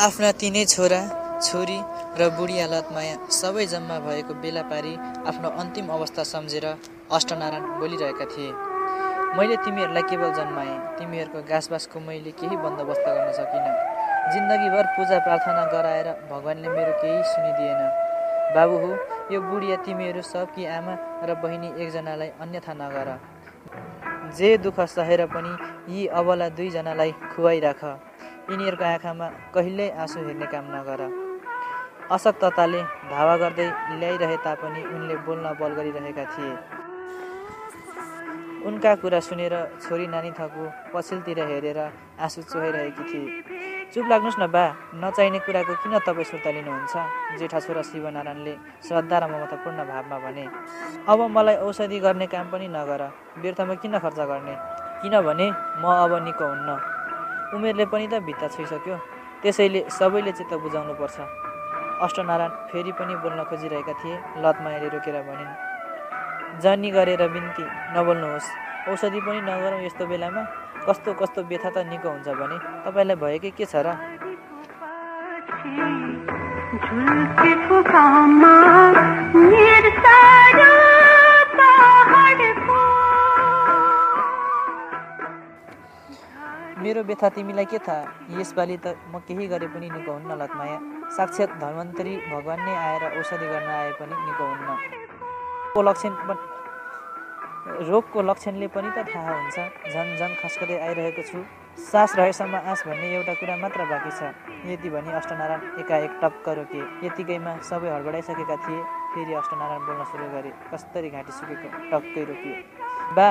आफ्ना तिनै छोरा छोरी र बुढिया लतमाया सबै जम्मा भएको बेला पारी आफ्नो अन्तिम अवस्था सम्झेर अष्टनारायण बोलिरहेका थिए। मैले तिमीहरूलाई केवल जन्माएँ। तिमीहरूको घाँसबासको मैले केही बन्दोबस्त गर्न सकिनँ। जिन्दगीभर पूजा प्रार्थना गराएर भगवान्ले मेरो केही सुनिदिएन। बाबु हो यो बुढिया तिमीहरू सबकी आमा र बहिनी एकजनालाई अन्यथा नगर। जे दुःख सहेर पनि यी अबला दुईजनालाई खुवाइराख। यिनीहरूको आँखामा कहिल्यै आँसु हेर्ने काम नगर। अशक्तताले धावा गर्दै ल्याइरहे तापनि उनले बोल्न बल गरिरहेका थिए। उनका कुरा सुनेर छोरी नानी थकु पछिल्तिर हेरेर आँसु चोहाइरहेकी थिए। चुप लाग्नुहोस् न बा नचाहिने कुराको किन तपाईँ सुर्ता लिनुहुन्छ? जेठा छोरा शिवनारायणले श्रद्धा र ममतापूर्ण भावमा भने। अब मलाई औषधि गर्ने काम पनि नगर व्यर्थमा किन खर्च गर्ने? किनभने म अब निको हुन्न। उमेरले पनि त भित्ता छोइसक्यो। त्यसैले सबैले चित्त बुझाउनुपर्छ। अष्टनारायण फेरि पनि बोल्न खोजिरहेका थिए लतमायाले रोकेर भनिन् जनी गरेर बिन्ती नबोल्नुहोस्। औषधि पनि नगरौँ यस्तो बेलामा। कस्तो कस्तो व्यथा त निको हुन्छ भने। तपाईँलाई भएकै के छ र? व्यथा तिमीलाई के थाहा? यसपालि त म केही गरे पनि निको हुन्न लतमाया साक्षात् धन्वन्तरी भगवान् नै आएर औषधि गर्न आए पनि निको हुन्न। को लक्षण रोगको लक्षणले पनि त थाहा हुन्छ। झन् झन् खस्कँदै आइरहेको छु। सास रहेसम्म आँस भन्ने एउटा कुरा मात्र बाँकी छ। यति भनी अष्टनारायण एकाएक टक्क रोके यतिकैमा सबै हडबडाइसकेका थिए फेरि अष्टनारायण बोल्न सुरु गरे। कस्तरी घाँटी सुकेको टक्कै रोकियो। बा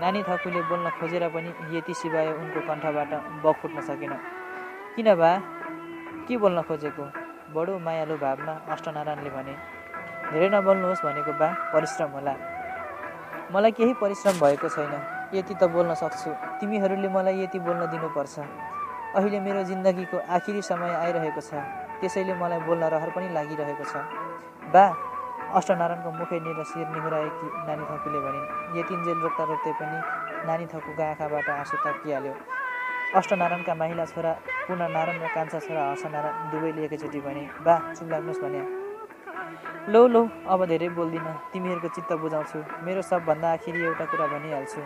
नानी थकुले बोल्न खोजेर पनि यति सिवाय उनको कण्ठबाट बग फुट्न सकेन। किन बा? के बोल्न खोजेको? बडो मायालु भावमा अष्टनारायणले भने। धेरै नबोल्नुहोस् भनेको बा परिश्रम होला। मलाई केही परिश्रम भएको छैन। यति त बोल्न सक्छु। तिमीहरूले मलाई यति बोल्न दिनुपर्छ। अहिले मेरो जिन्दगीको आखिरी समय आइरहेको छ। त्यसैले मलाई बोल्न रहर पनि लागिरहेको छ। बा अष्टनारायणको मुखैनिर शिर निहुराएकी नानी थकुले भनिन्। यतिन्जेल रोक्दा रोक्दै पनि नानी थकुको आँखाबाट आँसु तकिहाल्यो अष्टनारायणका महिला छोरा पूर्ण नारायण र कान्छा छोरा हर्षनारायण दुवैले एकैचोटि भने बा चुप लाग्नुहोस् भने लौ लौ अब धेरै बोल्दिनँ तिमीहरूको चित्त बुझाउँछु। मेरो सबभन्दा आखिरी एउटा कुरा भनिहाल्छु।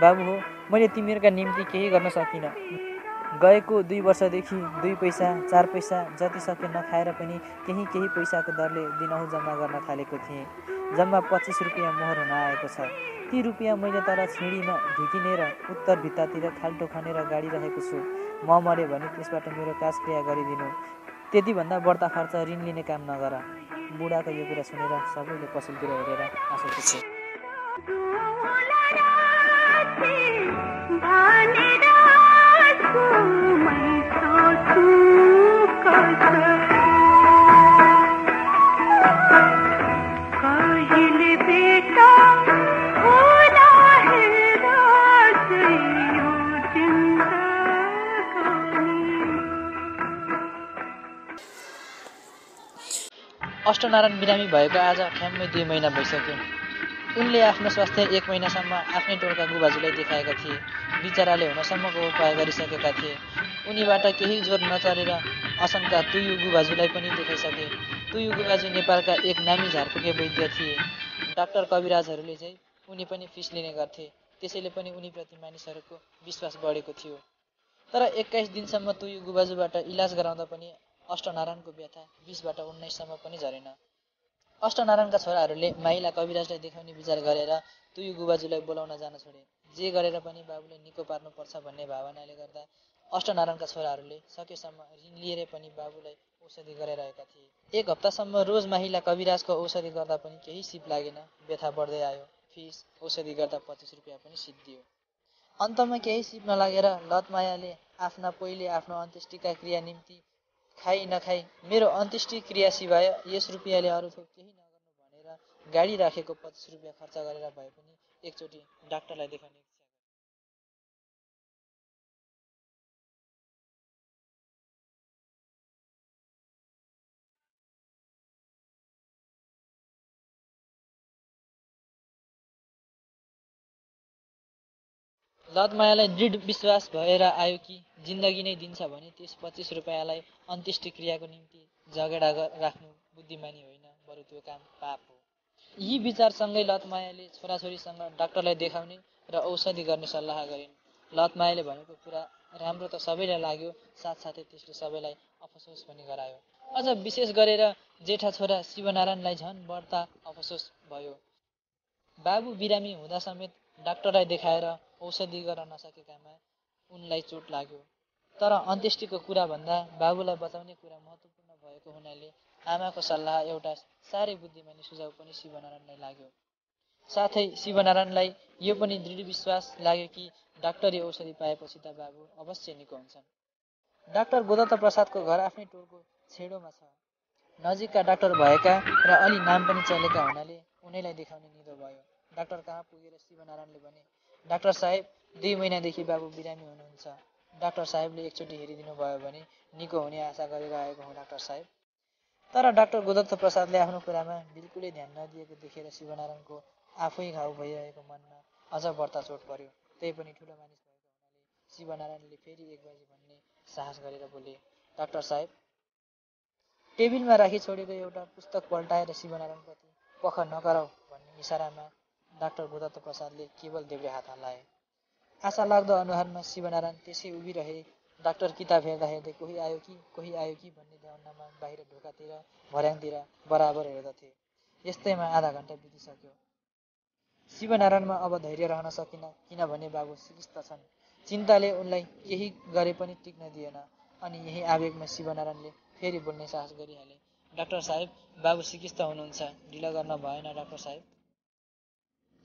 बाबु हो मैले तिमीहरूका निम्ति केही गर्न सकिनँ। गएको दुई वर्षदेखि दुई पैसा चार पैसा जति सके नखाएर पनि केही केही पैसाको दरले दिनहुँ जम्मा गर्न थालेको थिएँ। जम्मा पच्चिस रुपियाँ मोहर हुन आएको छ। ती रुपियाँ मैले तर छिँडीमा ढुकिनेर उत्तर भित्तातिर खाल्टो खनेर गाडिरहेको छु। म मऱ्यो भने त्यसबाट मेरो काजक्रिया गरिदिनु। त्यतिभन्दा बढ्ता खर्च ऋण लिने काम नगर। बुढाको यो कुरा सुनेर सबैले पसलतिर हेरेर आँसु अष्टनारायण बिरामी भएको आज ठ्याम्मै दुई महिना भइसक्यो। उनले आफ्नो स्वास्थ्य एक महिनासम्म आफ्नै टोलका गुबाजुलाई देखाएका थिए। बिचराले हुनसम्मको उपाय गरिसकेका थिए। उनीबाट केही जोर नचरेर असनका तुयु गुबाजुलाई पनि देखाइसके। तुयु गुबाजु नेपालका एक नामी झारफुके वैद्य थिए। डाक्टर कविराजहरूले चाहिँ उनी पनि फिस लिने गर्थे। त्यसैले पनि उनीप्रति मानिसहरूको विश्वास बढेको थियो। तर एक्काइस दिनसम्म तुयु गुबाजुबाट इलाज गराउँदा पनि अष्टनारायणको व्यथा बिसबाट उन्नाइससम्म पनि झरेन। अष्टनारायणका छोराहरूले माइला कविराजलाई देखाउने विचार गरेर तुयु गुबाजुलाई बोलाउन जान छोडे। जे गरेर पनि बाबुले निको पार्नुपर्छ भन्ने भावनाले गर्दा अष्टनारायणका छोराहरूले सकेसम्म ऋण लिएर पनि बाबुलाई औषधि गराइरहेका थिए। एक हप्तासम्म रोज माहिला कविराजको औषधि गर्दा पनि केही सिप लागेन व्यथा बढ्दै आयो। फिस औषधि गर्दा पच्चिस रुपियाँ पनि सिद्धियो अन्तमा केही सिप नलागेर लतमायाले आफ्ना पहिले आफ्नो अन्त्येष्टिका क्रिया निम्ति खाइ नखाई मेरो अन्त्येष्टि क्रिया सिवाय यस रुपियाँले अरू थोक केही नगर्नु भनेर गाडी राखेको पच्चिस रुपियाँ खर्च गरेर भए पनि एकचोटि डाक्टरलाई देखाउने लतमायालाई दृढ विश्वास भएर आयो कि जिन्दगी नै दिन्छ भने त्यस पच्चिस रुपियाँलाई अन्त्येष्टि क्रियाको निम्ति झगडा राख्नु बुद्धिमानी होइन बरु त्यो काम पाप हो। यी विचारसँगै लतमायाले छोराछोरीसँग डाक्टरलाई देखाउने र औषधि गर्ने सल्लाह गरिन्। लतमायाले भनेको कुरा राम्रो त सबैलाई लाग्यो साथसाथै त्यसले सबैलाई अफसोस पनि गरायो। अझ विशेष गरेर जेठा छोरा शिवनारायणलाई झन् बढ्ता अफसोस भयो। बाबु बिरामी हुँदा समेत डाक्टरलाई देखाएर औषधि गर्न नसकेकामा उनलाई चोट लाग्यो। तर अन्त्येष्टिको कुराभन्दा बाबुलाई बचाउने कुरा महत्त्वपूर्ण भएको हुनाले आमाको सल्लाह एउटा साह्रै बुद्धिमानी सुझाउ पनि शिवनारायणलाई लाग्यो। साथै शिवनारायणलाई यो पनि दृढ विश्वास लाग्यो कि डाक्टरी औषधि पाएपछि त बाबु अवश्य निको हुन्छन्। डाक्टर गोदत्त प्रसादको घर आफ्नै टोलको छेडोमा छ। नजिकका डाक्टर भएका र अलि नाम पनि चलेका हुनाले उनैलाई देखाउने निदो भयो। डाक्टर कहाँ पुगेर शिवनारायणले भने डाक्टर साहेब दुई महिनादेखि बाबु बिरामी हुनुहुन्छ। डाक्टर साहेबले एकचोटि हेरिदिनु भयो भने निको हुने आशा गरेर आएको हुँ डाक्टर साहेब। तर डाक्टर गोदत्त प्रसादले आफ्नो कुरामा बिल्कुलै ध्यान नदिएको देखेर शिवनारायणको आफै घाउ भइरहेको मनमा अझ बढ्ता चोट पर्यो त्यही पनि ठुलो मानिस भएको हुनाले शिवनारायणले फेरि एक भन्ने साहस गरेर बोले डाक्टर साहेब टेबिलमा राखी छोडेको एउटा पुस्तक पल्टाएर शिवनारायणप्रति पख नगराउ भन्ने इसारामा डाक्टर गोदत्त प्रसादले केवल देब्रे हात हल्लाए आशा लाग्दो अनुहारमा शिवनारायण त्यसै उभिरहे। डाक्टर किताब हेर्दा हेर्दै कोही आयो कि कोही आयो कि भन्ने ध्यानमा बाहिर ढोकातिर भर्याङतिर बराबर हेर्दथे। यस्तैमा आधा घन्टा बितिसक्यो। शिवनारायणमा अब धैर्य रहन सकिन किनभने बाबु सिकिस्त छन्। चिन्ताले उनलाई केही गरे पनि टिक्न दिएन अनि यही आवेगमा शिवनारायणले फेरि बोल्ने साहस गरिहाले। डाक्टर साहेब बाबु सिकिस्त हुनुहुन्छ। ढिलो गर्न भएन डाक्टर साहेब।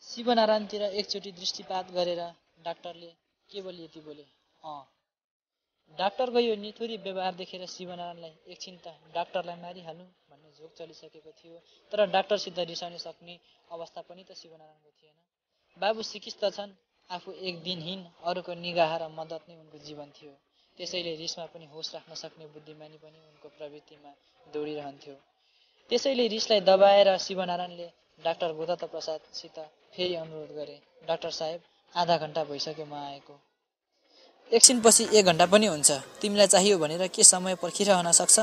शिवनारायणतिर एकचोटि दृष्टिपात गरेर डाक्टरले केवल यति बोले अँ। डाक्टरको यो निथुरी व्यवहार देखेर शिवनारायणलाई एकछिन त डाक्टरलाई मारिहालौँ भन्ने झोक चलिसकेको थियो। तर डाक्टरसित रिसाउन सक्ने अवस्था पनि त शिवनारायणको थिएन। बाबु सिकिस्त छन् आफू एक दिनहीन अरूको निगाह र मद्दत नै उनको जीवन थियो। त्यसैले रिसमा पनि होस राख्न सक्ने बुद्धिमानी पनि उनको प्रवृत्तिमा दौडिरहन्थ्यो। त्यसैले रिसलाई दबाएर शिवनारायणले डाक्टर गोदत्त प्रसादसित फेरि अनुरोध गरेँ डाक्टर साहेब आधा घन्टा भइसक्यो म आएको। एकछिनपछि एक घन्टा पनि हुन्छ। तिमीलाई चाहियो भनेर के समय पर्खिरहन सक्छ?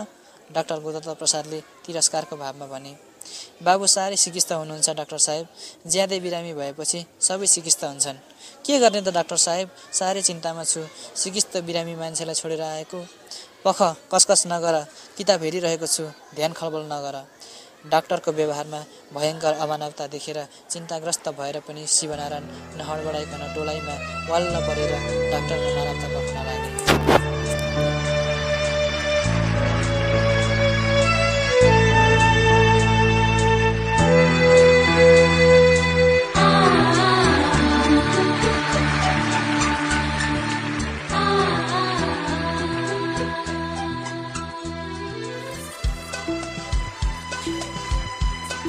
डाक्टर गोदत्त प्रसादले तिरस्कारको भावमा भने बाबु साह्रै सिकिस्त हुनुहुन्छ डाक्टर साहेब। ज्यादै बिरामी भएपछि सबै सिकिस्त हुन्छन्। के गर्ने त डाक्टर साहेब? साह्रै चिन्तामा छु। सिकिस्त बिरामी मान्छेलाई छोडेर आएको। पख कसकस नगर। किताब हेरिरहेको छु। ध्यान खलबल नगर। डाक्टरको व्यवहारमा भयङ्कर अमानवता देखेर चिन्ताग्रस्त भएर पनि शिवनारायण नहडबडाइकन टोलाइमा वल्ल परेर डाक्टरको मानवता गर्न लागे।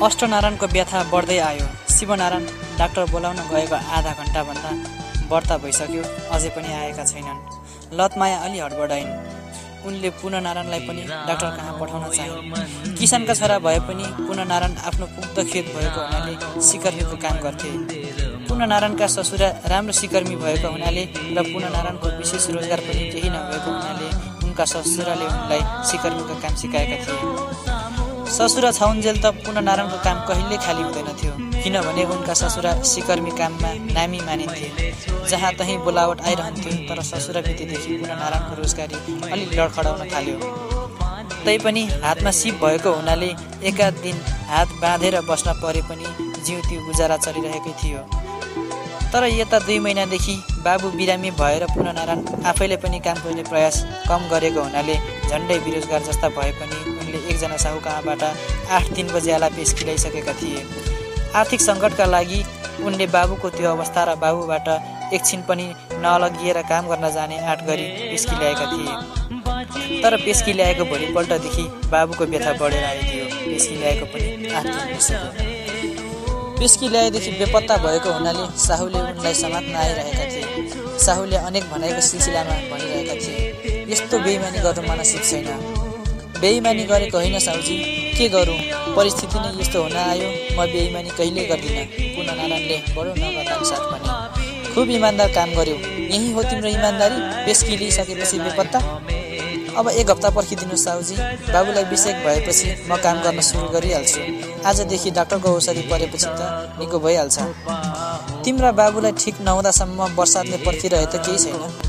अष्टनारायणको व्यथा बढ्दै आयो। शिवनारायण डाक्टर बोलाउन गएको आधा घन्टाभन्दा व्रत भइसक्यो अझै पनि आएका छैनन्। लतमाया अलि हडबडाइन्। उनले पुननारायणलाई पनि डाक्टर कहाँ पठाउन चाहे? किसानका छोरा भए पनि पुननारायण आफ्नो पुग्ध खेत भएको हुनाले सिकर्मीको काम गर्थे। पुननारायणका ससुरा राम्रो सिकर्मी भएको हुनाले र पुननारायणको विशेष रोजगार पनि केही नभएको हुनाले उनका ससुराले उनलाई सिकर्मीको काम सिकाएका थिए। ससुरा छाउन्जेल त पुननारायणको काम कहिल्यै खाली हुँदैन थियो। किनभने उनका ससुरा सिकर्मी काममा नामी मानिन्थे। जहाँ तहीँ बोलावट आइरहन्थ्यो तर ससुरा बितेदेखि पुननारायणको रोजगारी अलिक लडखडाउन थाल्यो। तैपनि हातमा सिप भएको हुनाले एका दिन हात बाँधेर बस्न परे पनि जिउ त्यो गुजारा चलिरहेकै थियो। तर यता दुई महिनादेखि बाबु बिरामी भएर पुननारायण आफैले पनि काम गर्ने प्रयास कम गरेको हुनाले झन्डै बेरोजगार जस्ता भए पनि उनले एकजना साहुकहाँबाट आठ दिनको ज्याला पेस खिलाइसकेका थिए। आर्थिक सङ्कटका लागि उनले बाबुको त्यो अवस्था र बाबुबाट एकछिन पनि नलगिएर काम गर्न जाने आँट गरी पेस्की ल्याएका थिए। तर पेस्की ल्याएको भोलिपल्टदेखि बाबुको व्यथा बढेर आइदियो। पेस्की ल्याएको पनि आठ दिन पेस्की ल्याएदेखि बेपत्ता भएको हुनाले साहुले उनलाई समात्न आइरहेका थिए। साहुले अनेक भनाइको सिलसिलामा भनिरहेका थिए यस्तो बेइमानी गर्नु मन सिप छैन। बेइमानी गरेको होइन साहुजी के गरौँ? परिस्थिति नै यस्तो हुन आयो। म बेइमानी कहिल्यै गर्दिनँ। पुनः नारायणले बडो नगर्दा साथ भने। खुब इमान्दार काम गर्यो। यही हो तिम्रो इमान्दारी? पेस्की लिइसकेपछि बेपत्ता? अब एक हप्ता पर्खिदिनु साउजी। बाबुलाई बिसेक भएपछि म काम गर्न सुरु गरिहाल्छु। आजदेखि डाक्टरको औषधि परेपछि त निको भइहाल्छ। तिम्रा बाबुलाई ठिक नहुँदासम्म बर्सातले पर्खिरहे त केही छैन।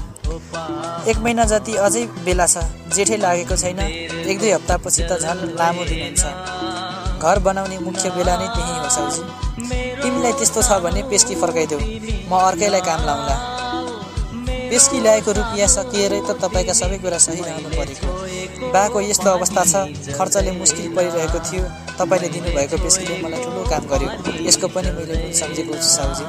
एक महिना जति अझै बेला छ जेठै लागेको छैन एक दुई हप्तापछि त झन् लामो दिन हुन्छ। घर बनाउने मुख्य बेला नै त्यही हो साउजी। तिमीलाई त्यस्तो छ भने पेस्की फर्काइदेऊ। म अर्कैलाई काम लाउँला। पेस्की ल्याएको रुपियाँ सकिएरै त तपाईँका सबै कुरा सही रहनु परेको। बाको यस्तो अवस्था छ खर्चले मुस्किल परिरहेको थियो। तपाईँले दिनुभएको पेस्कीले मलाई ठुलो काम गर्यो। यसको पनि मैले सम्झेको छु साहुजी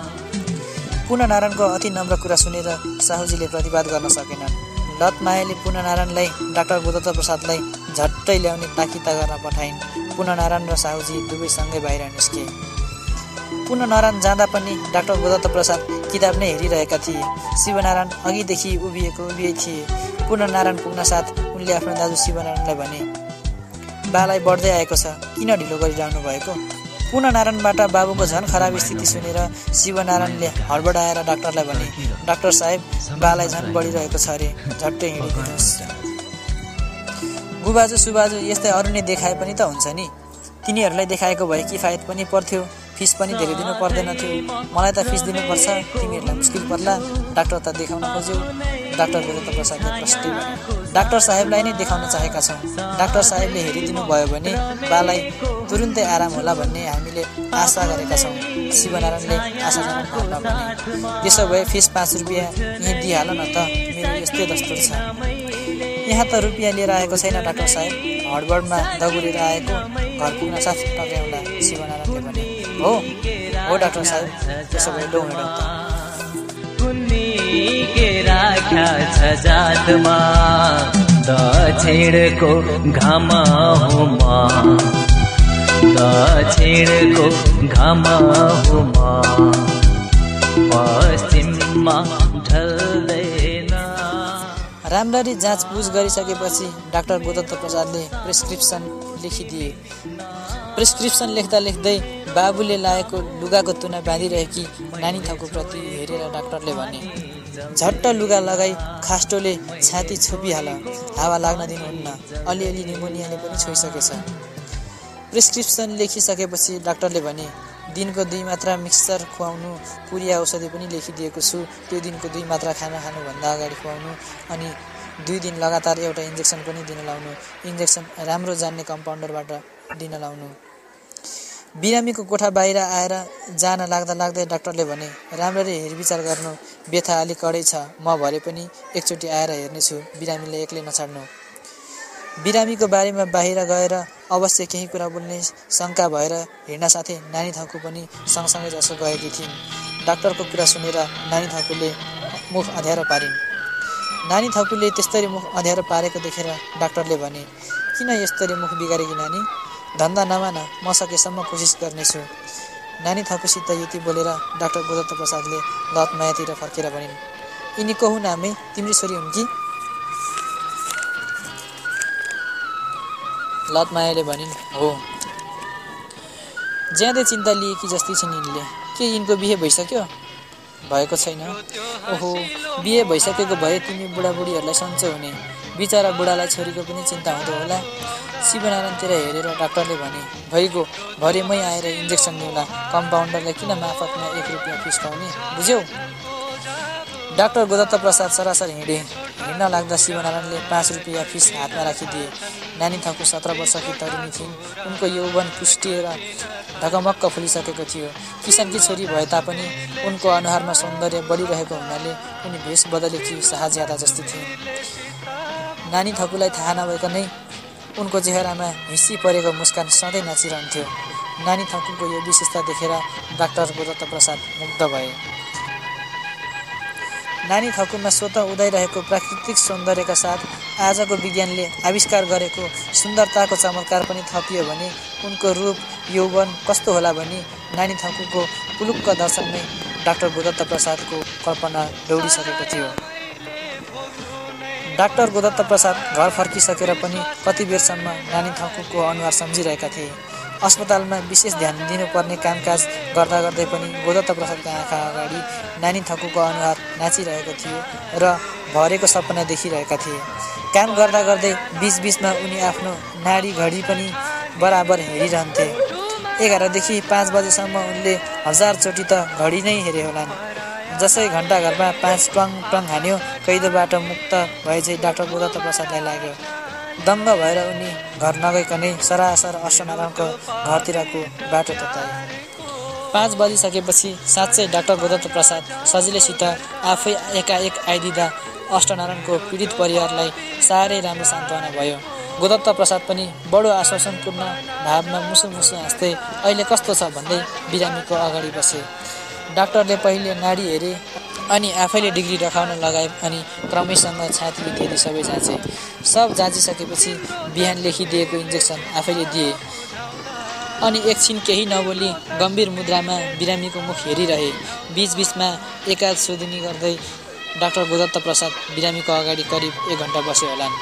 पुनः नारायणको अति नम्र कुरा सुनेर साहुजीले प्रतिवाद गर्न सकेनन्। लत मायाले पुनः नारायणलाई डाक्टर बुद्धत्व प्रसादलाई झट्टै ल्याउने ताकिता गर्न पठाइन्। पुनः नारायण र साहुजी दुवैसँगै बाहिर निस्के। पुनः नारायण जाँदा पनि डाक्टर गोदत्त प्रसाद किताब नै हेरिरहेका थिए। शिवनारायण अघिदेखि उभिएको उभिए थिए। पुनः नारायण पुग्न साथ उनले आफ्नो दाजु शिवनारायणलाई भने बालाई बढ्दै आएको छ। किन ढिलो गरिरहनु भएको? पुनः नारायणबाट बाबुको झन् खराब स्थिति सुनेर शिवनारायणले हडबडाएर डाक्टरलाई भने डाक्टर साहेब बालाई झन् बढिरहेको छ अरे झट्टै हिँडिदिनुहोस्। गुबाजु सुबाजु यस्तै अरू नै देखाए पनि त हुन्छ नि। तिनीहरूलाई देखाएको भए किफायत पनि पर्थ्यो फिस पनि धेरै दिनु पर्दैन थियो। मलाई त फिस दिनुपर्छ तिमीहरूलाई मुस्किल पर्ला। डाक्टर त देखाउन खोज्यौ। डाक्टर त प्रसादले प्रष्टि डाक्टर साहेबलाई नै देखाउन चाहेका छौँ। डाक्टर साहेबले हेरिदिनु भयो भने बालाई तुरुन्तै आराम होला भन्ने हामीले आशा गरेका छौँ। शिवनारायणले आशाजनक भावना भने। त्यसो भए फिस पाँच रुपियाँ यहीँ दिइहाल न त मेरो यस्तै दस्तुर छ। यहाँ त रुपियाँ लिएर आएको छैन डाक्टर साहेब। हडबडमा दगुरेर आएको घर पुग्न साथ टक्राउँदा शिवनारायणले भने। हो हो डाक्टर साहेब। त्यसो भए लौ राख्या छ जातमा दक्षिणको घाममा दक्षिणको घाममा पश्चिममा ढल्दैन। राम्ररी जाँचबुझ गरिसकेपछि डाक्टर बोधत्त प्रसादले प्रेसक्रिप्सन लेखिदिए। प्रेसक्रिप्सन लेख्दा लेख्दै बाबुले लाएको लुगाको तुना बाँधिरहेकी नानी प्रति हेरेर डाक्टरले भने झट्ट लुगा लगाई खास्टोले छाती छोपिहाल। हावा लाग्न दिनुहुन्न। अलिअलि निमोनियाले पनि छोइसकेछ। प्रिस्क्रिप्सन लेखिसकेपछि डाक्टरले भने दिनको दुई मात्रा मिक्सचर खुवाउनु पुरी औषधि पनि लेखिदिएको छु। त्यो दिनको दुई मात्रा खाना खानुभन्दा अगाडि खुवाउनु अनि दुई दिन लगातार एउटा इन्जेक्सन पनि दिन लाउनु। इन्जेक्सन राम्रो जान्ने कम्पाउन्डरबाट दिन लाउनु। बिरामीको कोठा बाहिर आएर जान लाग्दा लाग्दै डाक्टरले भने राम्ररी हेरविचार गर्नु। व्यथा अलिक कडै छ। म भरे पनि एकचोटि आएर हेर्नेछु बिरामीले एक्लै नछाड्नु। बिरामीको बारेमा बाहिर गएर अवश्य केही कुरा बोल्ने शङ्का भएर हिँड्न साथै नानी थाकु पनि सँगसँगै जसो गएकी थिइन्। डाक्टरको कुरा सुनेर नानी थाकुले मुख अँध्यारो पारिन्। नानी थाकुले त्यस्तरी मुख अँध्यारो पारेको देखेर डाक्टरले भने किन यस्तरी मुख बिगारेकी नानी? धन्दा नमान म सकेसम्म कोसिस गर्नेछु। नानी थकुसित यति बोलेर डाक्टर गोदत्त प्रसादले लत मायातिर फर्केर भनिन् यिनी को हुन् आमै? तिम्री छोरी हुन् कि? लत मायाले भनिन् हो। ज्यादै चिन्ता लिएकी जस्तै छिन् यिनले। के यिनको बिहे भइसक्यो? भएको छैन। ओहो बिहे भइसकेको भए तिमी बुढाबुढीहरूलाई सन्चो हुने। बिचरा बुढालाई छोरीको पनि चिन्ता हुँदो होला। शिवनारायणतिर हेरेर डाक्टरले भने भइगयो भरे मै आएर इन्जेक्सन दिउँला कम्पाउन्डरलाई किन माफतमा एक रुपियाँ फिस पाउने बुझ्यौ? डाक्टर गोदत्त प्रसाद सरासर हिँडे। हिँड्न लाग्दा शिवनारायणले पाँच रुपियाँ फिस हातमा राखिदिए। नानी थाकु सत्र वर्षकी तरुणी थिइन्। उनको यौवन पुष्टिएर ढकमक्क फुलिसकेको थियो। किसानकी छोरी भए तापनि उनको अनुहारमा सौन्दर्य बढिरहेको हुनाले उनी भेष बदलेकी शाहज्यादा जस्तै थिइन्। नानी थकुलाई थाहा नभइकनै उनको चेहरामा हिस्सी परेको मुस्कान सधैँ नाचिरहन्थ्यो। नानी थकुको यो विशेषता देखेर डाक्टर गोदत्त प्रसाद मुग्ध भए। नानी थकुमा स्वतः उदाइरहेको प्राकृतिक सौन्दर्यका साथ आजको विज्ञानले आविष्कार गरेको सुन्दरताको चमत्कार पनि थपियो भने उनको रूप यौवन कस्तो होला भनी नानी थकुको पुलुक्क दर्शनमै डाक्टर गोदत्त प्रसादको कल्पना दौडिसकेको थियो। डाक्टर गोदत्त प्रसाद घर फर्किसकेर पनि कति बेरसम्म नानी थाकुको अनुहार सम्झिरहेका थिए। अस्पतालमा विशेष ध्यान दिनुपर्ने कामकाज गर्दा गर्दै पनि गोदत्त प्रसादका आँखा अगाडि नानी थकुको अनुहार नाचिरहेको थियो र भरेको सपना देखिरहेका थिए। काम गर्दा गर्दै बिचबिचमा उनी आफ्नो नाडी घडी पनि बराबर हेरिरहन्थे। एघारदेखि पाँच बजेसम्म उनले हजारचोटि त घडी नै हेरे होलान्। जसै घन्टाघरमा पाँच टङ टङ हान्यो कैदोबाट मुक्त भए चाहिँ डाक्टर गोदत्त प्रसादलाई लाग्यो। दङ्ग भएर उनी घर नगइकनै सरासर अष्टनारायणको घरतिरको बाटो तताए। पाँच बजिसकेपछि साँच्चै डाक्टर गोदत्त प्रसाद सजिलैसित आफै एकाएक आइदिँदा अष्टनारायणको पीडित परिवारलाई साह्रै राम्रो सान्त्वना भयो। गोदत्त प्रसाद पनि बडो आश्वासनपूर्ण भावमा मुसु मुसु हाँस्दै अहिले कस्तो छ? भन्दै बिरामीको अगाडि बसे। डाक्टरले पहिले नाडी हेरे अनि आफैले डिग्री रखाउन लगाए अनि क्रमैसँग छाती इत्यादि सबै जाँचे। सब जाँचिसकेपछि बिहान लेखिदिएको इन्जेक्सन आफैले दिए। अनि एकछिन केही नबोली गम्भीर मुद्रामा बिरामीको मुख हेरिरहे। बिचबिचमा एकाध सोधिनी गर्दै डाक्टर गोदत्त प्रसाद बिरामीको अगाडि करिब एक घन्टा बसे होलान्।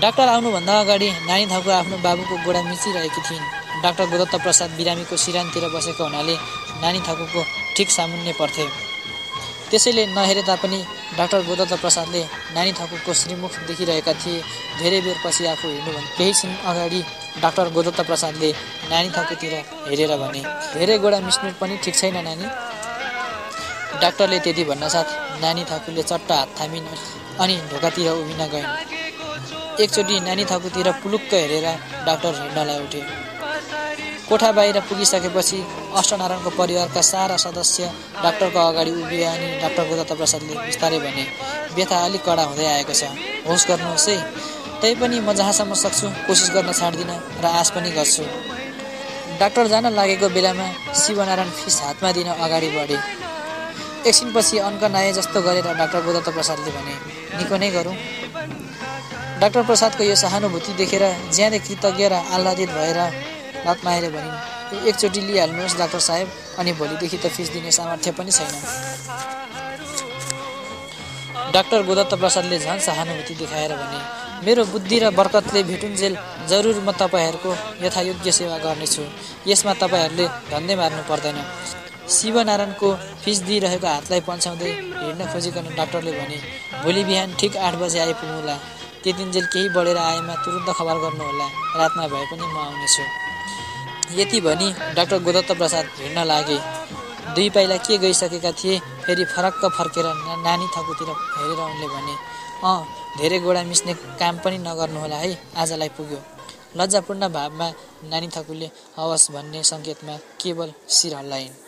डाक्टर आउनुभन्दा अगाडि नानी थाउको आफ्नो बाबुको गोडा मिचिरहेकी थिइन्। डाक्टर गोदत्त प्रसाद बिरामीको सिरानतिर बसेको हुनाले नानी थाकुको ठिक सामुन्ने पर्थे त्यसैले नहेरे तापनि डाक्टर गोदत्त प्रसादले नानी थाकुको श्रीमुख देखिरहेका थिए। धेरै बेरपछि आफू हिँड्नुभन्दा केही छिन अगाडि डाक्टर गोदत्त प्रसादले नानी थाकुतिर हेरेर भने धेरै गोडा मिस्नु पनि ठिक छैन नानी। डाक्टरले त्यति भन्नासाथ नानी थाकुले चट्ट हात थामिन् अनि ढोकातिर उभिन गइन्। एकचोटि नानी थाकुतिर पुलुक्क हेरेर डाक्टर हिँड्नलाई उठे। कोठा बाहिर पुगिसकेपछि अष्टनारायणको परिवारका सारा सदस्य डाक्टरको अगाडि उभिए अनि डाक्टर गोदत्त प्रसादले बिस्तारै भने व्यथा अलिक कडा हुँदै आएको छ। होस् गर्नुहोस् है। तैपनि म जहाँसम्म सक्छु कोसिस गर्न छाड्दिनँ र आश पनि गर्छु डाक्टर जान लागेको बेलामा शिवनारायण फिस हातमा दिन अगाडि बढे। एकछिनपछि अङ्क नआए जस्तो गरेर डाक्टर गोदत्त प्रसादले भने निको नै गरौँ डाक्टर प्रसादको यो सहानुभूति देखेर ज्यादै कृतज्ञ र आह्लादित भएर माएर भनिन् एकचोटि लिइहाल्नुहोस् डाक्टर साहेब। अनि भोलिदेखि त फिस दिने सामर्थ्य पनि छैन। डाक्टर गोदत्त प्रसादले झन् सहानुभूति देखाएर भने मेरो बुद्धि र बर्कतले भेटुन्जेल जरुर म तपाईँहरूको यथायोग्य सेवा गर्नेछु। यसमा तपाईँहरूले धन्दै मार्नु पर्दैन। शिवनारायणको फिस दिइरहेको हातलाई पन्छाउँदै हिँड्न खोजिकन डाक्टरले भने भोलि बिहान ठिक आठ बजे आइपुग्नुला। त्यतिन्जेल केही बढेर आएमा तुरुन्त खबर गर्नुहोला। रातमा भए पनि म आउनेछु। यति भनी डाक्टर गोदत्त प्रसाद हिँड्न लागे। दुई पाइला के गइसकेका थिए फेरि फरक्क फर्केर नानी थकुतिर हेरेर उनले भने अँ धेरै गोडा मिस्ने काम पनि नगर्नुहोला है आजलाई पुग्यो। लज्जापूर्ण भावमा नानी थकुले हवस् भन्ने सङ्केतमा केवल शिर हल्लाइन्।